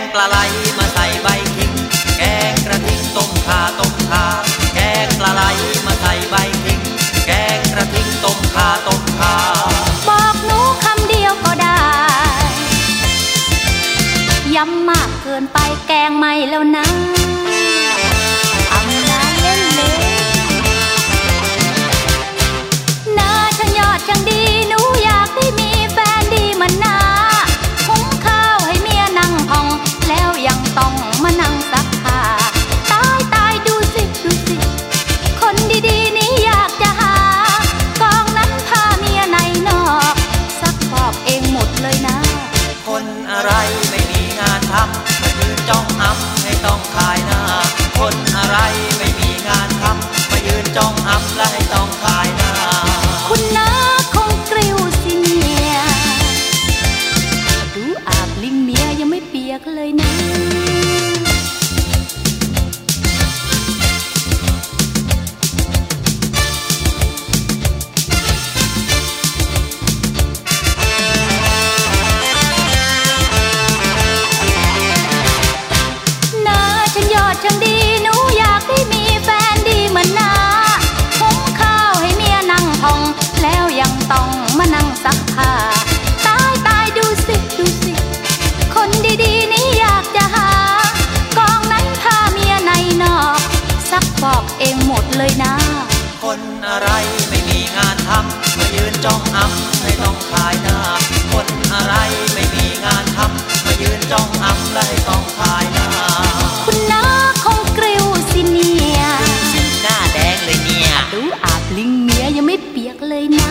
งปลาไหลมาใส่ใบขิง แกงกระทิงต้มขาต้มขาแกงปลาไหลมาใส่ใบขิง แกงกระทิงต้มขาต้มขาบอกหนูคำเดียวก็ได้ย้ำมากเกินไปแกงไม่แล้วนะ ทำมายืนจ้องอำให้ต้องขายหน้า คนอะไรไม่มีงานทำมายืนจ้องอำและให้ต้องขายหน้า คุณน้าคงกริ้วสิเนียดูอาบลิงเมียยังไม่เปียกเลยนะ ต้องมานั่งซักผ้าตายตายดูสิดูสิ คนดีๆนี่อยากจะหา กองนั้นพาเมียในนอก ซักฟอกเองหมดเลยนะ คนอะไรไม่มีงานทำมายืนจ้องอ้ำให้ต้องขายหน้า คนอะไรไม่มีงานทำมายืนจ้องอ้ำและให้ต้องขายหน้า คุณน้าคงกริ้วสิเนียหน้าแดงเลยเนี่ย ดูอาบลิงเมียยังไม่เปียกเลยนะ